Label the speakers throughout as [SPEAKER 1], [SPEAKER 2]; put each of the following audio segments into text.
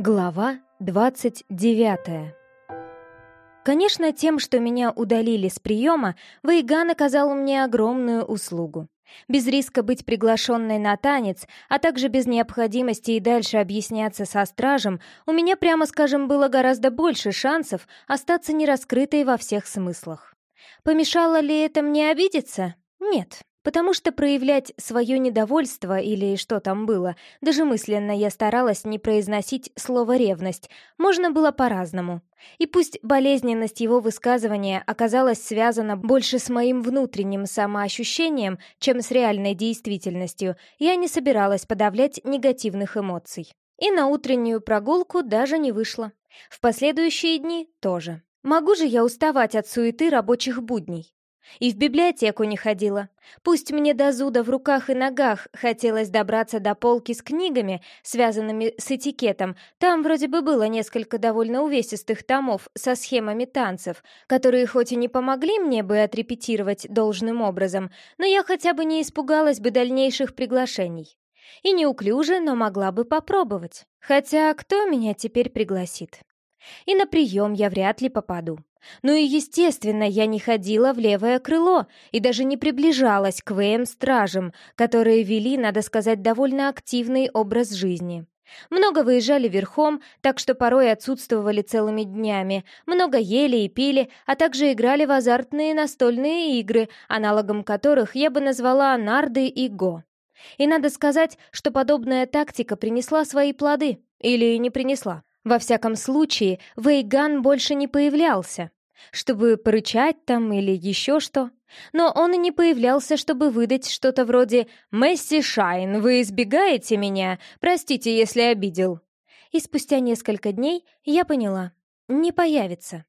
[SPEAKER 1] Глава 29 Конечно, тем, что меня удалили с приема, Вейган оказал мне огромную услугу. Без риска быть приглашенной на танец, а также без необходимости и дальше объясняться со стражем, у меня, прямо скажем, было гораздо больше шансов остаться нераскрытой во всех смыслах. Помешало ли это мне обидеться? Нет, потому что проявлять свое недовольство или что там было, даже мысленно я старалась не произносить слово «ревность», можно было по-разному. И пусть болезненность его высказывания оказалась связана больше с моим внутренним самоощущением, чем с реальной действительностью, я не собиралась подавлять негативных эмоций. И на утреннюю прогулку даже не вышла. В последующие дни тоже. Могу же я уставать от суеты рабочих будней? И в библиотеку не ходила. Пусть мне до зуда в руках и ногах хотелось добраться до полки с книгами, связанными с этикетом. Там вроде бы было несколько довольно увесистых томов со схемами танцев, которые хоть и не помогли мне бы отрепетировать должным образом, но я хотя бы не испугалась бы дальнейших приглашений. И неуклюже, но могла бы попробовать. Хотя кто меня теперь пригласит? И на прием я вряд ли попаду. Ну и, естественно, я не ходила в левое крыло и даже не приближалась к ВМ-стражам, которые вели, надо сказать, довольно активный образ жизни. Много выезжали верхом, так что порой отсутствовали целыми днями, много ели и пили, а также играли в азартные настольные игры, аналогом которых я бы назвала нарды и го. И надо сказать, что подобная тактика принесла свои плоды. Или не принесла. Во всяком случае, Вейган больше не появлялся, чтобы порычать там или еще что. Но он и не появлялся, чтобы выдать что-то вроде «Месси Шайн, вы избегаете меня? Простите, если обидел». И спустя несколько дней я поняла — не появится.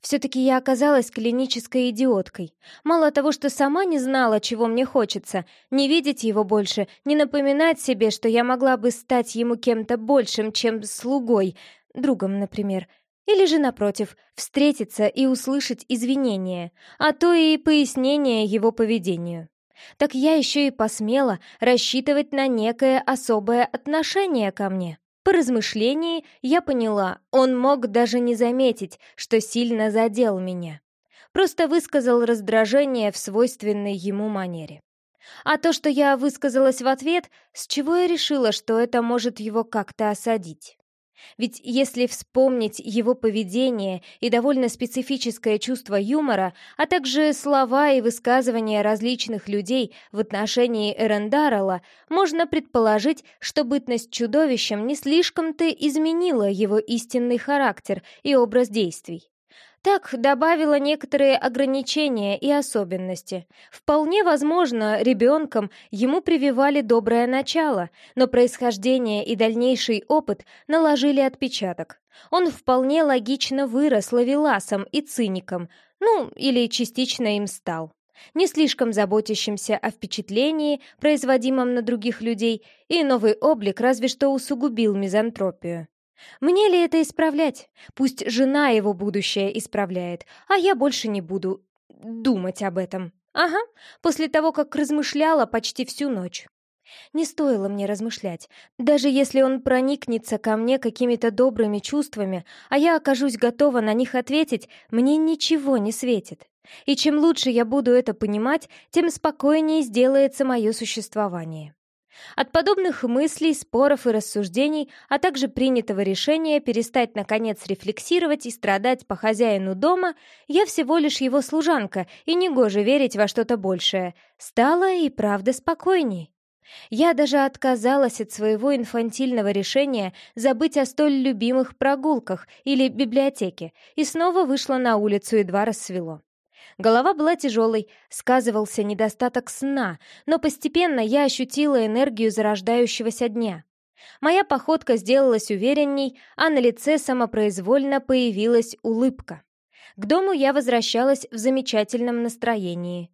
[SPEAKER 1] Все-таки я оказалась клинической идиоткой. Мало того, что сама не знала, чего мне хочется, не видеть его больше, не напоминать себе, что я могла бы стать ему кем-то большим, чем слугой, другом, например. Или же, напротив, встретиться и услышать извинения, а то и пояснение его поведению. Так я еще и посмела рассчитывать на некое особое отношение ко мне. По размышлении я поняла, он мог даже не заметить, что сильно задел меня. Просто высказал раздражение в свойственной ему манере. А то, что я высказалась в ответ, с чего я решила, что это может его как-то осадить? Ведь если вспомнить его поведение и довольно специфическое чувство юмора, а также слова и высказывания различных людей в отношении Эрендарала, можно предположить, что бытность чудовищем не слишком-то изменила его истинный характер и образ действий. Так добавила некоторые ограничения и особенности. Вполне возможно, ребенком ему прививали доброе начало, но происхождение и дальнейший опыт наложили отпечаток. Он вполне логично вырос лавеласом и циником, ну, или частично им стал не слишком заботящимся о впечатлении, производимом на других людей, и новый облик разве что усугубил мизантропию. Мне ли это исправлять? Пусть жена его будущее исправляет, а я больше не буду думать об этом. Ага, после того, как размышляла почти всю ночь. Не стоило мне размышлять. Даже если он проникнется ко мне какими-то добрыми чувствами, а я окажусь готова на них ответить, мне ничего не светит. И чем лучше я буду это понимать, тем спокойнее сделается мое существование. От подобных мыслей, споров и рассуждений, а также принятого решения перестать, наконец, рефлексировать и страдать по хозяину дома, я всего лишь его служанка, и негоже верить во что-то большее, стала и правда спокойней. Я даже отказалась от своего инфантильного решения забыть о столь любимых прогулках или библиотеке и снова вышла на улицу, едва рассвело. Голова была тяжелой, сказывался недостаток сна, но постепенно я ощутила энергию зарождающегося дня. Моя походка сделалась уверенней, а на лице самопроизвольно появилась улыбка. К дому я возвращалась в замечательном настроении.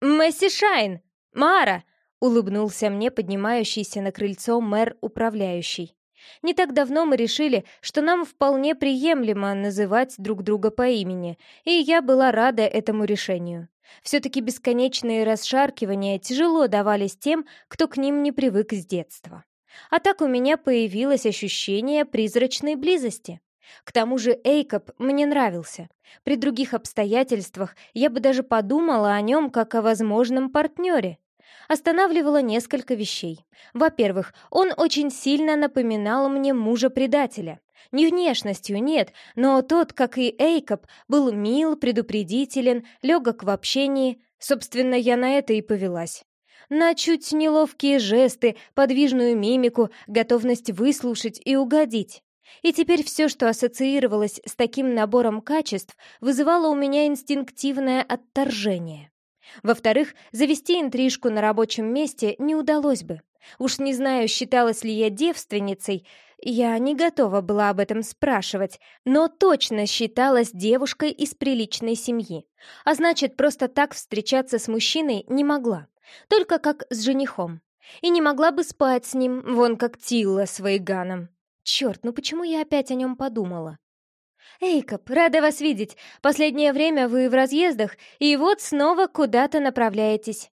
[SPEAKER 1] «Месси Шайн! Мара!» — улыбнулся мне поднимающийся на крыльцо мэр-управляющий. Не так давно мы решили, что нам вполне приемлемо называть друг друга по имени, и я была рада этому решению. Все-таки бесконечные расшаркивания тяжело давались тем, кто к ним не привык с детства. А так у меня появилось ощущение призрачной близости. К тому же Эйкоп мне нравился. При других обстоятельствах я бы даже подумала о нем как о возможном партнере. Останавливало несколько вещей. Во-первых, он очень сильно напоминал мне мужа-предателя. Не внешностью, нет, но тот, как и Эйкоп, был мил, предупредителен, легок в общении. Собственно, я на это и повелась. На чуть неловкие жесты, подвижную мимику, готовность выслушать и угодить. И теперь все, что ассоциировалось с таким набором качеств, вызывало у меня инстинктивное отторжение. Во-вторых, завести интрижку на рабочем месте не удалось бы. Уж не знаю, считалась ли я девственницей, я не готова была об этом спрашивать, но точно считалась девушкой из приличной семьи. А значит, просто так встречаться с мужчиной не могла. Только как с женихом. И не могла бы спать с ним, вон как Тилла с Вейганом. Черт, ну почему я опять о нем подумала? «Эйкоп, рада вас видеть. Последнее время вы в разъездах, и вот снова куда-то направляетесь».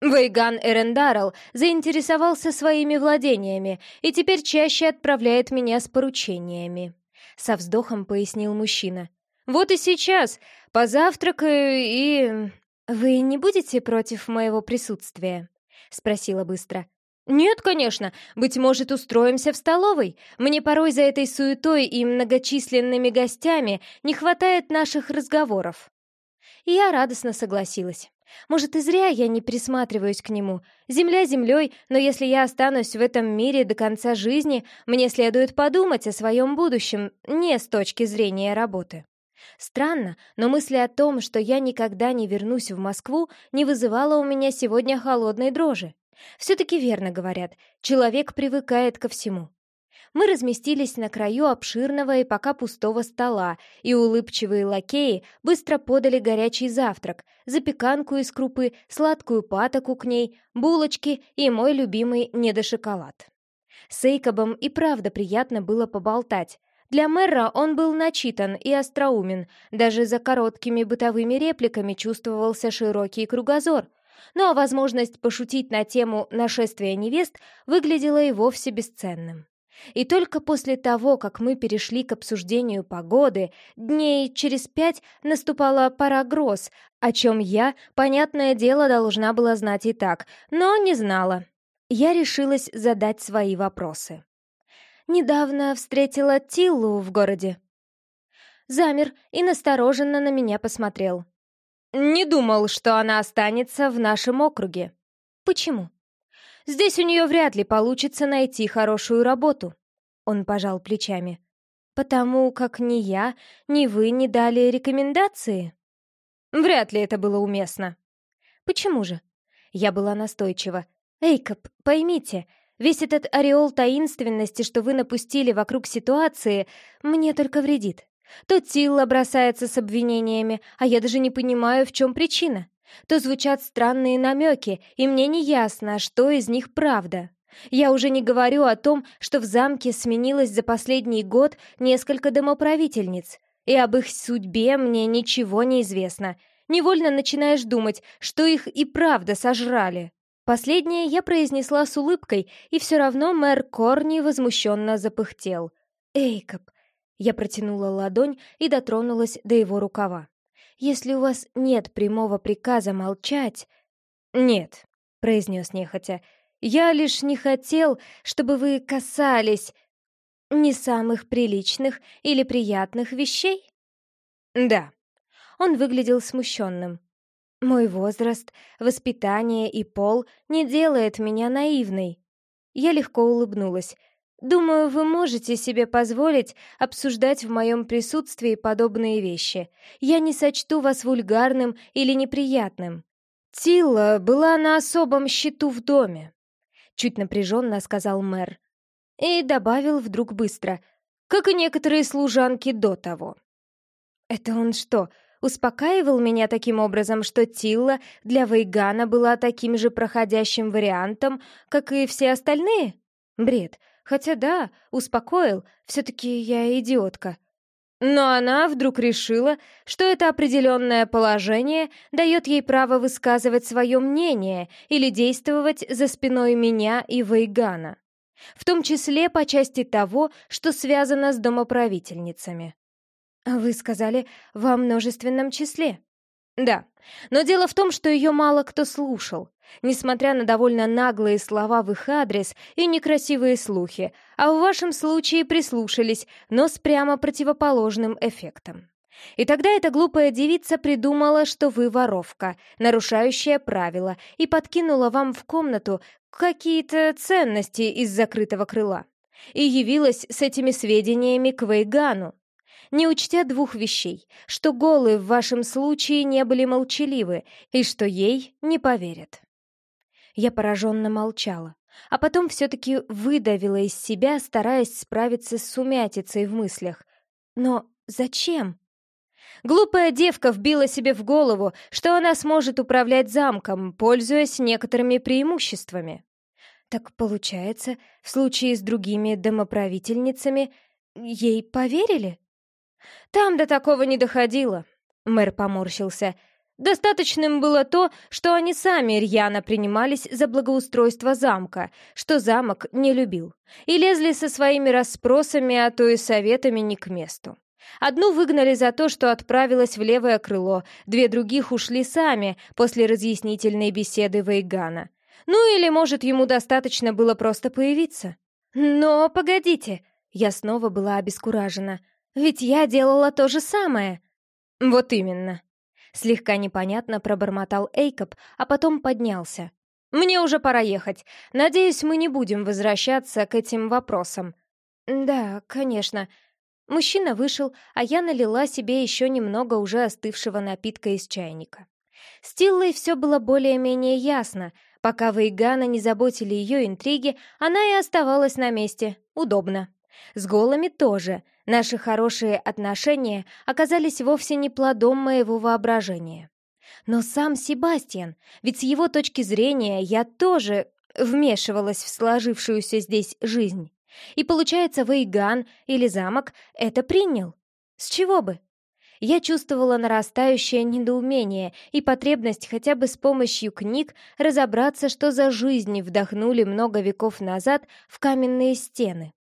[SPEAKER 1] Вейган Эрендарл заинтересовался своими владениями и теперь чаще отправляет меня с поручениями. Со вздохом пояснил мужчина. «Вот и сейчас. Позавтракаю и...» «Вы не будете против моего присутствия?» — спросила быстро. «Нет, конечно. Быть может, устроимся в столовой. Мне порой за этой суетой и многочисленными гостями не хватает наших разговоров». И я радостно согласилась. Может, и зря я не присматриваюсь к нему. Земля землей, но если я останусь в этом мире до конца жизни, мне следует подумать о своем будущем, не с точки зрения работы. Странно, но мысли о том, что я никогда не вернусь в Москву, не вызывала у меня сегодня холодной дрожи. Все-таки верно говорят, человек привыкает ко всему. Мы разместились на краю обширного и пока пустого стола, и улыбчивые лакеи быстро подали горячий завтрак, запеканку из крупы, сладкую патоку к ней, булочки и мой любимый недошоколад. С Эйкобом и правда приятно было поболтать. Для мэра он был начитан и остроумен, даже за короткими бытовыми репликами чувствовался широкий кругозор. Ну а возможность пошутить на тему нашествия невест выглядела и вовсе бесценным. И только после того, как мы перешли к обсуждению погоды, дней через пять наступала пора гроз, о чем я, понятное дело, должна была знать и так, но не знала. Я решилась задать свои вопросы. Недавно встретила Тиллу в городе. Замер и настороженно на меня посмотрел. «Не думал, что она останется в нашем округе». «Почему?» Здесь у нее вряд ли получится найти хорошую работу. Он пожал плечами. Потому как ни я, ни вы не дали рекомендации. Вряд ли это было уместно. Почему же? Я была настойчива. Эйкоп, поймите, весь этот ореол таинственности, что вы напустили вокруг ситуации, мне только вредит. То Тилла бросается с обвинениями, а я даже не понимаю, в чем причина то звучат странные намеки, и мне не ясно, что из них правда. Я уже не говорю о том, что в замке сменилось за последний год несколько домоправительниц, и об их судьбе мне ничего не известно. Невольно начинаешь думать, что их и правда сожрали. Последнее я произнесла с улыбкой, и все равно мэр Корни возмущенно запыхтел. «Эйкоп!» Я протянула ладонь и дотронулась до его рукава. Если у вас нет прямого приказа молчать...» «Нет», — произнес нехотя, — «я лишь не хотел, чтобы вы касались не самых приличных или приятных вещей?» «Да». Он выглядел смущенным. «Мой возраст, воспитание и пол не делает меня наивной». Я легко улыбнулась. Думаю, вы можете себе позволить обсуждать в моем присутствии подобные вещи. Я не сочту вас вульгарным или неприятным. Тилла была на особом счету в доме, чуть напряженно сказал мэр. И добавил вдруг быстро, как и некоторые служанки до того. Это он что, успокаивал меня таким образом, что Тилла для Вейгана была таким же проходящим вариантом, как и все остальные? Бред. Хотя да, успокоил, все-таки я идиотка. Но она вдруг решила, что это определенное положение дает ей право высказывать свое мнение или действовать за спиной меня и Вейгана. В том числе по части того, что связано с домоправительницами. «Вы сказали во множественном числе?» «Да, но дело в том, что ее мало кто слушал, несмотря на довольно наглые слова в их адрес и некрасивые слухи, а в вашем случае прислушались, но с прямо противоположным эффектом. И тогда эта глупая девица придумала, что вы воровка, нарушающая правила, и подкинула вам в комнату какие-то ценности из закрытого крыла. И явилась с этими сведениями к Вейгану, не учтя двух вещей, что голы в вашем случае не были молчаливы и что ей не поверят. Я пораженно молчала, а потом все-таки выдавила из себя, стараясь справиться с сумятицей в мыслях. Но зачем? Глупая девка вбила себе в голову, что она сможет управлять замком, пользуясь некоторыми преимуществами. Так получается, в случае с другими домоправительницами ей поверили? Там до такого не доходило, мэр поморщился. Достаточным было то, что они сами рьяно принимались за благоустройство замка, что замок не любил, и лезли со своими расспросами, а то и советами не к месту. Одну выгнали за то, что отправилась в левое крыло, две других ушли сами после разъяснительной беседы Вейгана. Ну или, может, ему достаточно было просто появиться. Но погодите, я снова была обескуражена. Ведь я делала то же самое. Вот именно. Слегка непонятно пробормотал Эйкоп, а потом поднялся. Мне уже пора ехать. Надеюсь, мы не будем возвращаться к этим вопросам. Да, конечно. Мужчина вышел, а я налила себе еще немного уже остывшего напитка из чайника. С Тиллой все было более-менее ясно. Пока Вейгана не заботили ее интриги, она и оставалась на месте. Удобно. С голыми тоже. Наши хорошие отношения оказались вовсе не плодом моего воображения. Но сам Себастьян, ведь с его точки зрения я тоже вмешивалась в сложившуюся здесь жизнь. И получается, Вейган или замок это принял. С чего бы? Я чувствовала нарастающее недоумение и потребность хотя бы с помощью книг разобраться, что за жизни вдохнули много веков назад в каменные стены.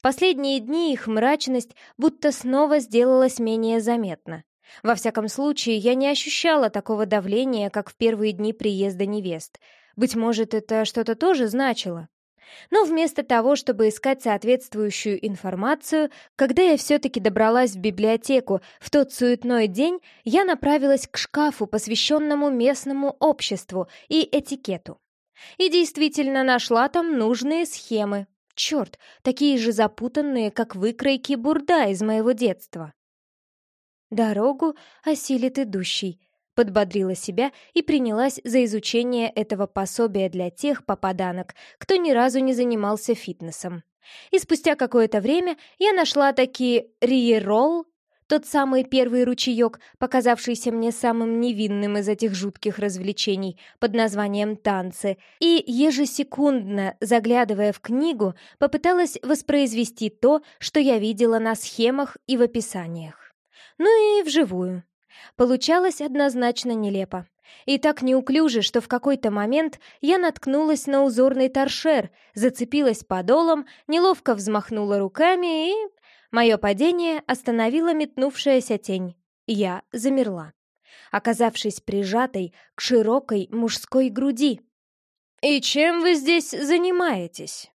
[SPEAKER 1] Последние дни их мрачность будто снова сделалась менее заметна. Во всяком случае, я не ощущала такого давления, как в первые дни приезда невест. Быть может, это что-то тоже значило. Но вместо того, чтобы искать соответствующую информацию, когда я все-таки добралась в библиотеку в тот суетной день, я направилась к шкафу, посвященному местному обществу и этикету. И действительно нашла там нужные схемы. Черт, такие же запутанные, как выкройки бурда из моего детства. Дорогу осилит идущий, Подбодрила себя и принялась за изучение этого пособия для тех попаданок, кто ни разу не занимался фитнесом. И спустя какое-то время я нашла такие риерол, тот самый первый ручеек, показавшийся мне самым невинным из этих жутких развлечений под названием «танцы», и ежесекундно, заглядывая в книгу, попыталась воспроизвести то, что я видела на схемах и в описаниях. Ну и вживую. Получалось однозначно нелепо. И так неуклюже, что в какой-то момент я наткнулась на узорный торшер, зацепилась подолом, неловко взмахнула руками и... Мое падение остановило метнувшаяся тень. Я замерла, оказавшись прижатой к широкой мужской груди. «И чем вы здесь занимаетесь?»